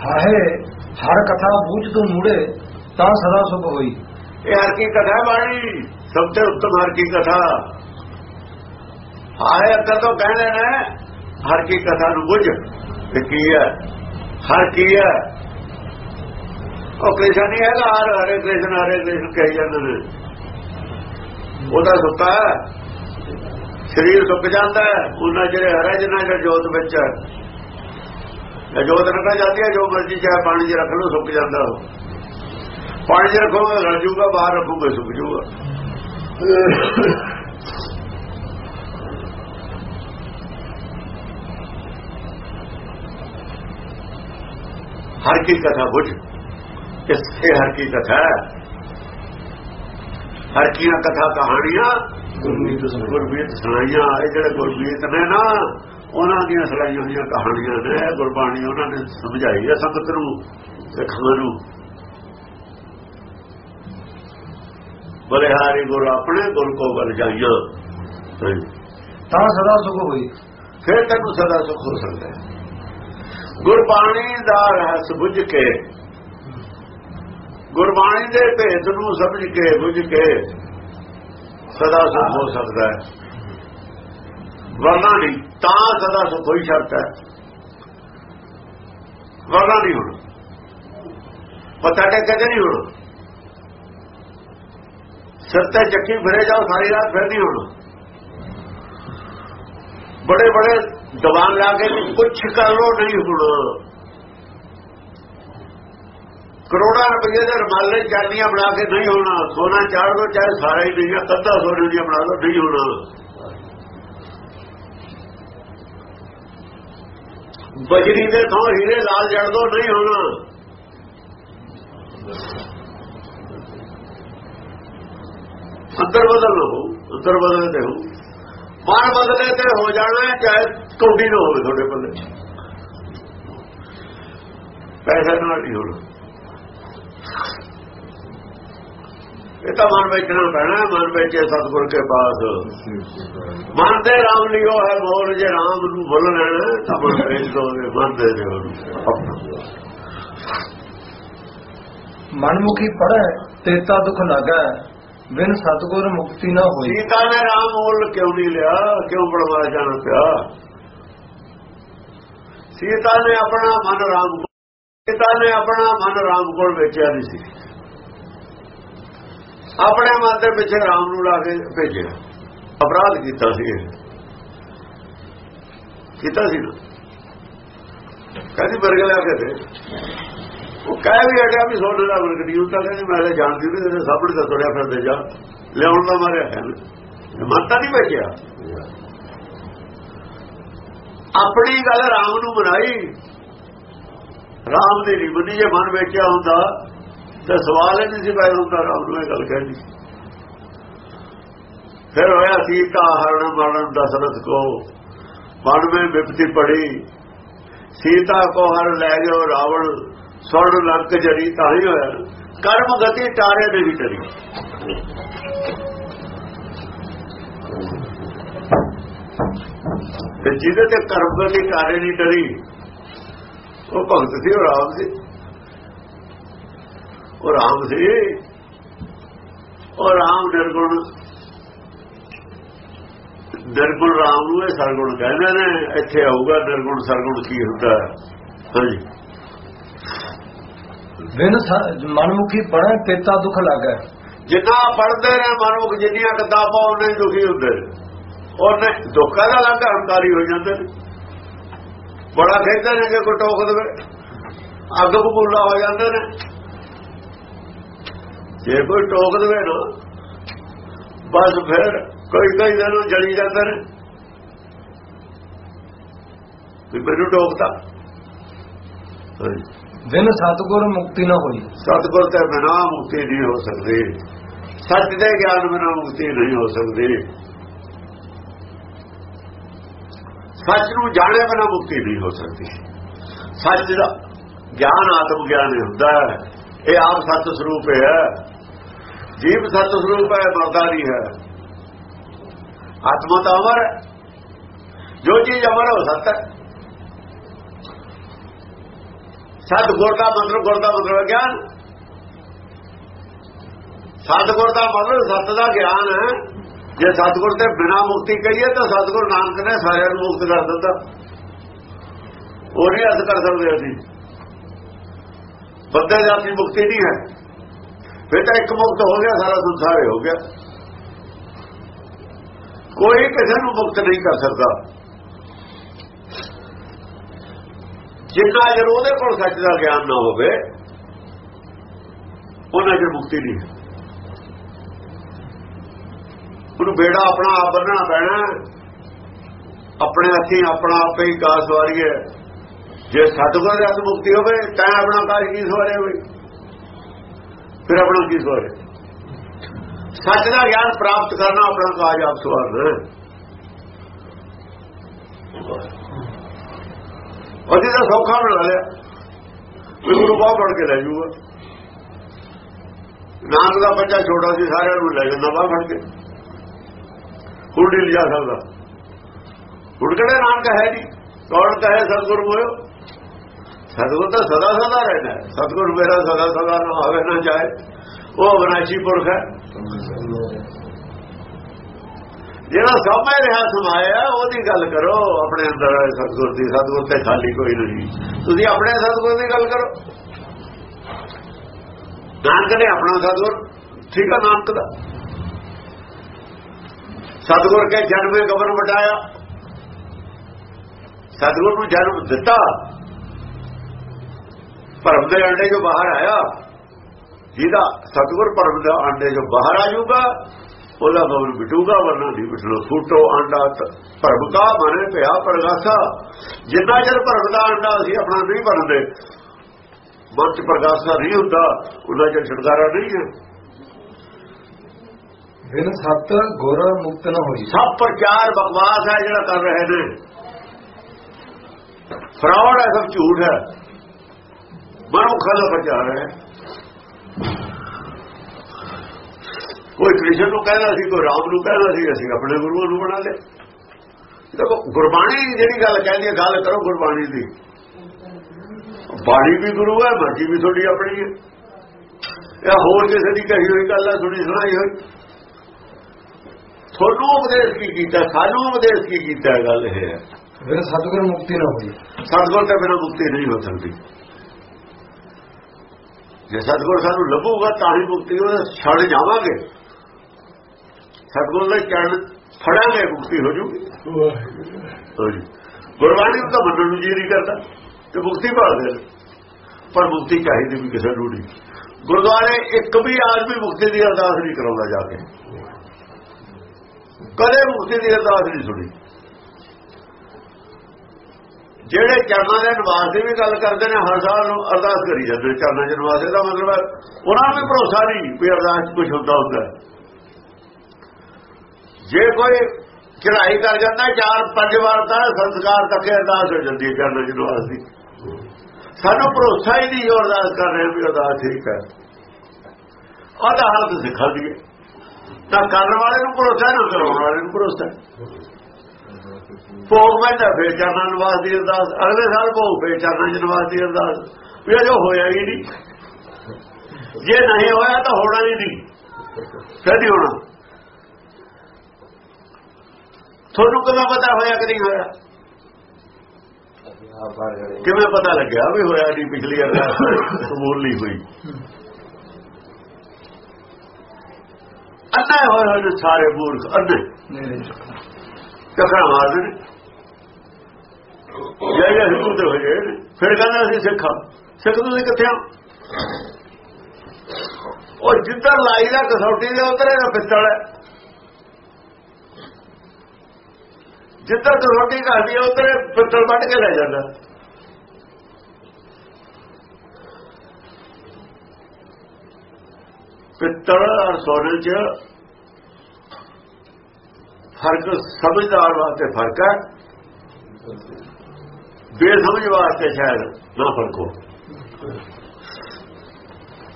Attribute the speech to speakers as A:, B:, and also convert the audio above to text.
A: ਹਾਏ, ਹਰ ਕਥਾ ਬੂਝ ਤੋਂ ਮੂੜੇ, ਤਾਂ ਸਦਾ ਸੁਖ ਹੋਈ।
B: ਇਹ ਹਰ ਕੀ ਕਥਾ ਬਾਣੀ? ਸਭ ਤੋਂ ਉੱਤਮ ਹਰ ਕੀ ਕਥਾ। ਹਾਏ ਅੱਗਾ ਤੋਂ ਕਹਿ ਲੈਣਾ ਹਰ ਕੀ ਕਥਾ ਨੂੰ ਬੁੱਝ। ਇਹ ਕੀ ਹੈ? ਹਰ ਕੀ ਹੈ? ਉਹ ਕ੍ਰਿਸ਼ਨ ਨਹੀਂ ਹੈਗਾ, ਹਰ, ਹਰੇ ਕ੍ਰਿਸ਼ਨ ਹਰੇ ਕ੍ਰਿਸ਼ਨ ਕਹੀ ਜਾਂਦੇ ਨੇ। ਉਹਦਾ ਸੁੱਤਾ ਸਰੀਰ ਸੁੱਕ ਜਾਂਦਾ ਉਹਨਾਂ ਜਿਹੜੇ ਹਰਾ ਜਿਨ੍ਹਾਂ ਜਿਹੜਾ ਜੋਤ ਵਿੱਚ ਜੋਤ ਨਿਕਲ ਜਾਂਦੀ ਹੈ ਜੋ ਮਰਜ਼ੀ ਚਾਹੇ ਪਾਣੀ 'ਚ ਰੱਖ ਲਓ, ਸੁੱਕ ਜਾਂਦਾ ਉਹ। ਪਾਣੀ 'ਚ ਰੱਖੋਗੇ, ਰਲ ਜੂਗਾ, ਬਾਹਰ ਰੱਖੋਗੇ, ਸੁੱਕ ਜੂਗਾ। ਹਰ ਕੀ ਕਥਾ ਬੁੱਝ, ਇਸ ਇਹ ਹਰ ਕੀ ਕਥਾ ਹੈ। ਹਰ ਕੀ ਕਹਾਣੀਆਂ ਗੁਰਮੀਤ ਸੁਣਾਈਆਂ ਇਹ ਜਿਹੜੇ ਗੁਰਮੀਤ ਨੇ ਨਾ ਉਹਨਾਂ ਦੀਆਂ ਸੁਣਾਈਆਂ ਹੋਈਆਂ ਕਹਾਣੀਆਂ ਨੇ ਗੁਰਬਾਣੀ ਉਹਨਾਂ ਨੇ ਸਮਝਾਈ ਹੈ ਸੰਗਤ ਨੂੰ ਸਿੱਖਾਂ ਨੂੰ। ਬਲਿਹਾਰੀ ਗੁਰ ਆਪਣੇ ਗੁਰ ਕੋ ਗਲ ਜਾਈਆਂ।
A: ਤਾਂ ਸਦਾ ਸੁਖ ਹੋਈ।
B: ਫਿਰ ਤੈਨੂੰ ਸਦਾ ਸੁਖ ਹੋ ਸਕਦਾ ਹੈ। ਗੁਰਬਾਣੀ ਦਾ ਰਹੱਸ ਬੁੱਝ ਕੇ ਗੁਰਬਾਣੀ ਦੇ ਭੇਦ ਨੂੰ ਸਮਝ ਕੇ ਬੁੱਝ ਕੇ ਸਦਾ ਸੁਖ ਹੋ ਸਕਦਾ ਹੈ। ਵਰਨਾ ਨਹੀਂ, ਤਾਂ ਸਦਾ ਸੁਖ ਹੋਈ ਸ਼ਰਤ ਹੈ। ਵਰਨਾ ਨਹੀਂ ਹੋਣਾ। ਪਤਾ ਟੇਕ ਕੇ ਨਹੀਂ ਹੋਣਾ? ਸੱਤੇ ਚੱਕੀ ਫਿਰੇ ਜਾਓ, ਸਾਰੀ ਰਾਤ ਫਿਰ ਨਹੀਂ ਹੋਣਾ। ਬੜੇ ਬੜੇ ਦਬਾਨ ਲਾ ਕੇ ਕੁਛ ਕਰ ਲੋ ਨਹੀਂ ਹੁਣ। ਕਰੋੜਾਂ ਰੁਪਏ ਦੇ ਰਮਾਲੇ ਚਾਂਦੀਆਂ ਬਣਾ ਕੇ ਨਹੀਂ ਹੋਣਾ। ਸੋਨਾ ਚਾੜ ਦੋ, ਚਾਹੇ ਸਾਰਾ ਹੀ ਨਹੀਂ ਅੱਧਾ ਸੋਨੇ ਦੀ ਬਣਾ ਲਓ, ਨਹੀਂ ਹੋਣਾ। ਬਜਰੀ ਦੇ ਥਾਂ ਹੀਰੇ ਲਾਲ ਜੜ ਦੋ, ਨਹੀਂ ਹੋਣਾ। ਅੰਦਰ ਬਦਲ ਹੋ ਅੰਦਰ ਬਦਲ ਤੇ ਹੋ ਮਨ ਬਦਲੇ ਤੇ ਹੋ ਜਾਣਾ ਚਾਹੇ ਕੌਡੀ ਨਾ ਹੋਵੇ ਤੁਹਾਡੇ ਪੱਲੇ ਪੈਸੇ ਨਾਲ ਨਹੀਂ ਹੋਣਾ। ਇਹ ਤਾਂ ਮਨ ਵੇਚਣਾ ਪੈਣਾ ਮਨ ਵੇਚੇ ਸਤਿਗੁਰ ਕੇ ਪਾਸ। ਮਨ ਦੇ ਰਾਮ ਲਿਓ ਹੈ ਮੋਰ ਜੇ ਰਾਮ ਨੂੰ ਬੁੱਲ ਲੈਣਾ ਤਾਂ ਮਨ ਵੇਚ ਦੋਗੇ ਮਨ ਦੇ ਦਿਓ।
A: ਮਨਮੁਖੀ ਪੜੈ ਤੇਤਾ ਦੁਖ ਲਾਗੈ ਬਿਨ ਸਤਗੁਰ ਮੁਕਤੀ ਨਾ ਹੋਈ।
B: ਸੀਤਾ ਨੇ ਰਾਮ ਮੁੱਲ ਕਿਉਂ ਨਹੀਂ ਲਿਆ ਕਿਉਂ ਬੜਵਾ ਜਾਣਾ ਪਿਆ? ਸੀਤਾ ਨੇ ਆਪਣਾ ਮਨ ਰਾਮ ਕੋਲ- ਨੇ ਆਪਣਾ ਮਨ ਰਾਮ ਕੋਲ ਵੇਚਿਆ ਨਹੀਂ ਸੀ। ਆਪਣੇ ਮਨ ਦੇ ਪਿੱਛੇ ਰਾਮ ਨੂੰ ਲਾ ਕੇ ਭੇਜਿਆ। ਅਪਰਾਧ ਕੀਤਾ ਸੀ ਕੀਤਾ ਸੀ ਨਾ। ਕਹਿੰਦੀ ਬਰਗ ਲਿਆ ਕੇ ਉਹ ਕਹਿ ਵੀ ਹਟਿਆ ਵੀ ਸੋਨੇ ਦਾ ਬਰਗ ਨਹੀਂ ਹੁੰਦਾ ਕਹਿੰਦੀ ਮੈਂ ਤਾਂ ਜਾਣਦੀ ਨਹੀਂ ਤੇਰੇ ਸਾਹਮਣੇ ਤਾਂ ਤੁਰਿਆ ਫਿਰਦੇ ਜਾ। ਲਿਆਉਣ ਦਾ ਮਾਰਿਆ ਹੈ ਨਾ। ਮੱਤਾ ਨਹੀਂ ਵੇਚਿਆ। ਆਪਣੀ ਗੱਲ ਰਾਮ ਨੂੰ ਬਣਾਈ ਰਾਮ ਦੀ ਨਹੀਂ ਮੰਨੀ ਜੇ ਮਨ ਵੇਚਿਆ ਹੁੰਦਾ, ਤਾਂ ਸਵਾਲ ਹੀ ਨਹੀਂ ਸੀ ਪੈਦਾ ਹੁੰਦਾ, ਰਾਮ ਨੂੰ ਇਹ ਗੱਲ ਕਹਿਣੀ। ਫਿਰ ਹੋਇਆ ਸੀਤਾ ਹਰਨ ਮਰਨ ਦਸ਼ਰਥ ਕੋ, ਮਨ ਵਿੱਚ ਵਿਪਤੀ ਪੜੀ। ਸੀਤਾ ਕੋ ਹਰ ਲੈ ਗਏ ਰਾਵਣ ਸੁਣ ਲੰਕ ਜਰੀ ਤਾਂ ਹੀ ਹੋਇਆ। ਕਰਮ ਗਤੀ ਟਾਰੇ ਦੇ ਵੀ ਟਰੀ ਤੇ ਜਿਹਦੇ ਤੇ ਕਰਮ ਗਤੀ ਟਾਰੇ ਨਹੀਂ ਟਰੀ ਉਹ ਭਗਤ ਸੀ ਉਹ ਰਾਮ ਸੀ। ਉਹ ਰਾਮ ਸੀ। ਉਹ ਰਾਮ ਨਿਰਗੁਣ। ਨਿਰਗੁਣ ਰਾਮ ਨੂੰ ਇਹ ਸਰਗੁਣ ਕਹਿੰਦੇ ਨੇ ਇੱਥੇ ਆਊਗਾ ਨਿਰਗੁਣ ਸਰਗੁਣ ਕੀ ਹੁੰਦਾ? ਹੈ ਹਾਂਜੀ।
A: ਬਿਨ ਮਨਮੁਖੀ ਪੜੈ ਤੇਤਾ ਦੁਖ ਲਾਗੈ।
B: ਜਿੰਨਾ ਪੜਦੇ ਨੇ ਮਨੁੱਖ ਜਿੰਨੀਆਂ ਕਿਤਾਬਾਂ ਉਹਨੇ ਦੁਖੀ ਹੁੰਦੇ ਨੇ। ਉਹਨੇ ਦੁੱਖਾਂ ਦਾ ਲੱਗ ਹੰਕਾਰੀ ਹੋ ਜਾਂਦੇ ਨੇ। ਬੜਾ ਕਹਿੰਦੇ ਨੇ ਕਿ ਕੋਈ ਟੋਕ ਦੇਵੇ ਅੱਗ ਬਬੂਲਾ ਹੋ ਜਾਂਦੇ ਨੇ। ਜੇ ਕੋਈ ਟੋਕ ਦੇਵੇ ਨਾ ਬਸ ਫਿਰ ਕੋਈ ਕੋਈ ਦਿਨ ਨੂੰ ਜਲੀ ਜਾਂਦੇ ਨੇ। ਵੀ ਮੈਨੂੰ ਹਾਂਜੀ
A: ਬਿਨ ਸਤਗੁਰ ਮੁਕਤੀ ਨਾ ਹੋਈ।
B: ਸਤਿਗੁਰ ਤੇ ਬਿਨਾ ਮੁਕਤੀ ਨਹੀਂ ਹੋ ਸਕਦੀ। ਸੱਚ ਦੇ ਗਿਆਨ ਬਿਨਾ ਮੁਕਤੀ ਨਹੀਂ ਹੋ ਸਕਦੀ। ਸੱਚ ਨੂੰ ਜਾਣੇ ਬਿਨਾ ਮੁਕਤੀ ਨਹੀਂ ਹੋ ਸਕਦੀ। ਸੱਚ ਦਾ ਗਿਆਨ, ਆਤਮ ਗਿਆਨ ਹੀ ਹੁੰਦਾ ਹੈ। ਇਹ ਆਪ ਸਤ ਸਰੂਪ ਹੈ। ਜੀਵ ਸਤ ਸਰੂਪ ਹੈ, ਮਰਦਾ ਨਹੀਂ ਹੈ। ਆਤਮਾ ਤਾਂ ਅਮਰ ਹੈ। ਜੋ ਚੀਜ਼ ਅਮਰ ਹੈ, ਉਹ ਸਤ ਹੈ। ਸਤਗੁਰ ਦਾ ਮਤਲਬ ਗੁਰ ਦਾ ਮਤਲਬ ਹੈ ਗਿਆਨ। ਸਤਗੁਰ ਦਾ ਮਤਲਬ ਸਤ ਦਾ ਗਿਆਨ ਹੈ। ਜੇ ਸਤਗੁਰ ਤੇ ਬਿਨਾ ਮੁਕਤੀ ਕਹੀਏ ਤਾਂ ਸਤਗੁਰ ਨਾਨਕ ਨੇ ਸਾਰਿਆਂ ਨੂੰ ਮੁਕਤ ਕਰ ਦਿੱਤਾ। ਉਹ ਨਹੀਂ ਅਸ ਕਰ ਸਕਦੇ ਅਸੀਂ ਬੰਦੇ ਦੀ ਆਪਣੀ ਮੁਕਤੀ ਨਹੀਂ ਹੈ। ਫਿਰ ਤਾਂ ਇੱਕ ਮੁਕਤ ਹੋ ਗਿਆ, ਸਾਰਾ ਸੰਸਾਰ ਹੋ ਗਿਆ। ਕੋਈ ਕਿਸੇ ਨੂੰ ਮੁਕਤ ਨਹੀਂ ਕਰ ਸਕਦਾ। ਜਿੰਨਾ ਜਰ ਉਹਦੇ ਕੋਲ ਸੱਚ ਦਾ ਗਿਆਨ ਨਾ ਹੋਵੇ, ਉਹਨਾਂ ਜਰ ਮੁਕਤੀ ਨਹੀਂ ਹੈ ਉਹਨੂੰ ਬੇੜਾ ਆਪਣਾ ਆਪ ਬੰਨਣਾ ਪੈਣਾ। ਆਪਣੇ ਹੱਥੀਂ ਆਪਣਾ ਆਪੇ ਹੀ ਕਾਸ ਵਾਰੀਏ। ਜੇ ਸਤਗੁਰ ਦੇ ਹੱਥ ਮੁਕਤੀ ਹੋਵੇ, ਤਾਂ ਆਪਣਾ ਕਾਸ ਕੀ ਸਵਾਰੇ ਹੋਵੇ? ਫਿਰ ਆਪਣਾ ਕੀ ਸਵਾਰੇ? ਸੱਚ ਦਾ ਗਿਆਨ ਪ੍ਰਾਪਤ ਕਰਨਾ ਆਪਣਾ ਕਾਜ ਆਪ ਸਵਾਰਨਾ ਉਹਦੀ ਤਾਂ ਸੌਖਾ ਬਣਾ ਲਿਆ। ਗੁਰੂ ਬਾਹ ਫੜ ਕੇ ਲੈ ਜੂਗਾ ਨਾਨਕ ਦਾ ਬੱਚਾ ਛੋਟਾ ਸੀ, ਸਾਰਿਆਂ ਨੂੰ ਲੈ ਜਾਂਦਾ ਬਾਹ ਫੜ ਕੇ। ਹੁਣ ਨਹੀਂ ਲਿਜਾ ਸਕਦਾ। ਹੁਣ ਕਿਹੜੇ ਨਾਨਕ ਹੈ ਜੀ, ਕੌਣ ਕਹੇ ਸਤਗੁਰ ਮੋਇਓ? ਸਤਗੁਰ ਤਾਂ ਸਦਾ ਸਦਾ ਰਹਿਣਾ ਸਤਗੁਰ ਮੇਰਾ ਸਦਾ ਸਦਾ ਨਾ ਆਵੇ ਨਾ ਜਾਏ। ਉਹ ਅਵਨਾਸ਼ੀ ਪੁਰਖ ਹੈ। ਜਿਹੜਾ ਸਮਝ ਰਿਹਾ ਸਮਾਇਆ, ਉਹਦੀ ਗੱਲ ਕਰੋ। ਆਪਣੇ ਅੰਦਰ ਸਤਗੁਰ ਦੀ, ਸਤਗੁਰ ਤੇ ਖਾਲੀ ਕੋਈ ਨਹੀਂ। ਤੁਸੀਂ ਆਪਣੇ ਸਤਗੁਰ ਦੀ ਗੱਲ ਕਰੋ। ਨਾਨਕ ਨੇ ਆਪਣਾ ਸਤਗੁਰ, ਠੀਕ ਹੈ ਨਾਨਕ ਦਾ। ਸਤਗੁਰ ਕੇ ਜਨਮੇ ਗਵਨ ਵਟਾਇਆ। ਸਤਗੁਰ ਨੂੰ ਜਨਮ ਦਿੱਤਾ। ਭਰਮ ਦੇ ਅੰਡੇ ਜੋ ਬਾਹਰ ਆਇਆ। ਜਿਹਦਾ ਸਤਗੁਰ ਭਰਮ ਦੇ ਅੰਡੇ ਜੋ ਬਾਹਰ ਆ ਜਾਊਗਾ, ਉਹਦਾ ਗਵਨ ਬਿਟੂਗਾ ਵਰਨਾ ਨਹੀਂ ਬਿਟਣਾ ਫੂਟੋ ਅੰਡਾ ਭਰਮ ਕਾ ਮਨੇ ਪਿਆ ਪ੍ਰਗਾਸਾ। ਜਿੰਨਾ ਚਿਰ ਭਰਮ ਦਾ ਅੰਡਾ ਅਸੀਂ ਆਪਣਾ ਨਹੀਂ ਬਣਦੇ, ਮਨ ਚ ਪ੍ਰਗਾਸਾ ਨਹੀਂ ਹੁੰਦਾ, ਉਹਨਾਂ ਚਿਰ ਛੁਟਕਾਰਾ ਨਹੀਂ ਹੈ।
A: ਬਿਨ ਸਤ ਗੁਰ ਮੁਕਤ ਨਾ ਹੋਈ।
B: ਸਭ ਪ੍ਰਚਾਰ ਬਕਵਾਸ ਹੈ ਜਿਹੜਾ ਕਰ ਰਹੇ ਨੇ। ਫਰਾਡ ਹੈ, ਸਭ ਝੂਠ ਹੈ। ਮਨੁੱਖਾਂ ਦਾ ਪ੍ਰਚਾਰ ਹੈ। ਕੋਈ ਕ੍ਰਿਸ਼ਨ ਨੂੰ ਕਹਿੰਦਾ ਸੀ, ਕੋਈ ਰਾਮ ਨੂੰ ਕਹਿੰਦਾ ਸੀ, ਅਸੀਂ ਆਪਣੇ ਗੁਰੂਆਂ ਨੂੰ ਬਣਾ ਲਿਆ। ਦੇਖੋ, ਗੁਰਬਾਣੀ ਜਿਹੜੀ ਗੱਲ ਕਹਿੰਦੀ ਹੈ, ਗੱਲ ਕਰੋ ਗੁਰਬਾਣੀ ਦੀ। ਬਾਣੀ ਵੀ ਗੁਰੂ ਹੈ, ਮਰਜ਼ੀ ਵੀ ਤੁਹਾਡੀ ਆਪਣੀ ਹੈ। ਇਹ ਹੋਰ ਕਿਸੇ ਦੀ ਕਹੀ ਹੋਈ ਗੱਲ ਹੈ, ਤੁਹਾਡੀ ਸੁਣਾਈ ਹੋਈ। ਤੁਹਾਨੂੰ ਉਪਦੇਸ਼ ਕੀ ਕੀਤਾ ਸਾਨੂੰ ਉਪਦੇਸ਼ ਕੀ ਕੀਤਾ ਗੱਲ ਇਹ ਹੈ
A: ਬਿਨ ਸਤਗੁਰ ਮੁਕਤੀ ਨਾ ਹੋਈ
B: ਸਤਗੁਰ ਤੋਂ ਬਿਨਾਂ ਮੁਕਤੀ ਨਹੀਂ ਹੋ ਸਕਦੀ ਜੇ ਸਤਗੁਰ ਸਾਨੂੰ ਲੱਭੂਗਾ ਤਾਂ ਹੀ ਮੁਕਤੀ ਹੋ ਛੜ ਜਾਵਾਂਗੇ ਸਤਗੁਰ ਦੇ ਚਰਨ ਫੜਾਂਗੇ ਮੁਕਤੀ ਹੋ ਜੂਗੀ ਗੁਰਬਾਣੀ ਨੂੰ ਤਾਂ ਮੰਨਣ ਨੂੰ ਜੀ ਨਹੀਂ ਕਰਦਾ ਤੇ ਮੁਕਤੀ ਭਾਲਦੇ ਪਰ ਮੁਕਤੀ ਚਾਹੀਦੀ ਵੀ ਕਿਸੇ ਨੂੰ ਨਹੀਂ ਗੁਰਦੁਆਰੇ ਇੱਕ ਵੀ ਆਦਮੀ ਮੁਕਤੀ ਦੀ ਅਰਦਾਸ ਨਹੀਂ ਕਰਾਉਂਦਾ ਜਾ ਕੇ ਕਦੇ ਮੁਕਤੀ ਦੀ ਅਰਦਾਸ ਨਹੀਂ ਸੁਣੀ। ਜਿਹੜੇ ਚਰਨਾਂ ਦੇ ਨਿਵਾਸ ਦੀ ਵੀ ਗੱਲ ਕਰਦੇ ਨੇ, ਹਰ ਸਾਲ ਨੂੰ ਅਰਦਾਸ ਕਰੀ ਜਾਂਦੇ ਚਰਨਾਂ ਦੇ ਨਿਵਾਸ ਦਾ ਮਤਲਬ ਹੈ, ਉਹਨਾਂ ਨੂੰ ਭਰੋਸਾ ਨਹੀਂ ਵੀ ਅਰਦਾਸ ਕੁਝ ਹੁੰਦਾ ਹੁੰਦਾ ਜੇ ਕੋਈ ਚੜਾਈ ਕਰ ਜਾਂਦਾ, ਚਾਰ ਪੰਜ ਵਾਰ ਤਾਂ ਸੰਸਕਾਰ ਤੱਕ ਅਰਦਾਸ ਹੋ ਜਾਂਦੀ ਹੈ ਚਰਨਾਂ ਦੇ ਨਿਵਾਸ ਦੀ। ਸਾਨੂੰ ਭਰੋਸਾ ਹੀ ਨਹੀਂ ਅਰਦਾਸ ਕਰ ਰਹੇ ਵੀ ਅਰਦਾਸ ਠੀਕ ਹੈ। ਉਹਦਾ ਹਾਲਤ ਸਿਖਾ ਦਈਏ ਤਾਂ ਕਰਨ ਵਾਲੇ ਨੂੰ ਭਰੋਸਾ ਨਾ ਕਰਾਉਣ ਵਾਲੇ ਨੂੰ ਭਰੋਸਾ। ਭੋਗ ਪੈਂਦਾ ਫੇਰ ਚਰਨਾਂ ਨਿਵਾਸ ਦੀ ਅਰਦਾਸ। ਅਗਲੇ ਸਾਲ ਭੋਗ ਫੇਰ ਚਰਨਾਂ ਨਿਵਾਸ ਦੀ ਅਰਦਾਸ। ਵੀ ਅਜੋ ਹੋਇਆ ਹੀ ਨਹੀਂ। ਜੇ ਨਹੀਂ ਹੋਇਆ ਤਾਂ ਹੋਣਾ ਹੀ ਨਹੀਂ। ਨਹੀਂ ਹੋਣਾ। ਤੁਹਾਨੂੰ ਕਿਵੇਂ ਪਤਾ ਹੋਇਆ ਕਿ ਨਹੀਂ ਹੋਇਆ? ਕਿਵੇਂ ਪਤਾ ਲੱਗਿਆ ਵੀ ਹੋਇਆ ਨਹੀਂ ਪਿਛਲੀ ਅਰਦਾਸ ਕਬੂਲ ਨਹੀਂ ਹੋਈ। ਅੰਨੇ ਹੋਏ ਹੋਏ ਨੇ ਸਾਰੇ ਮੂਰਖ ਅੰਨੇ ਚੱਕਰਾਂ ਮਾਰਦੇ ਨੇ। ਜੈ ਜੈ ਹਿੰਦੂ ਤੇ ਹੋਏ ਨੇ। ਫਿਰ ਕਹਿੰਦਾ ਅਸੀਂ ਸਿੱਖਾਂ ਸਿੱਖ ਤੁਸੀਂ ਕਿੱਥੇ ਆ? ਉਹ ਜਿੱਧਰ ਲਾਈ ਦਾ ਕਸੌਟੀ ਦੇ ਉਧਰ ਇਹਦਾ ਪਿੱਤਲ ਹੈ। ਜਿੱਧਰ ਕਸੌਟੀ ਘਾਦੀ ਹੈ ਉਧਰ ਪਿੱਤਲ ਵੱਢ ਕੇ ਲੈ ਜਾਂਦਾ। ਪਿੱਤਲ ਔਰ ਸੋਨੇ 'ਚ ਫ਼ਰਕ ਸਮਝਦਾਰ ਵਾਸਤੇ ਫ਼ਰਕ ਹੈ। ਬੇਸਮਝ ਵਾਸਤੇ ਸ਼ਾਇਦ ਨਾ ਫ਼ਰਕ ਹੋ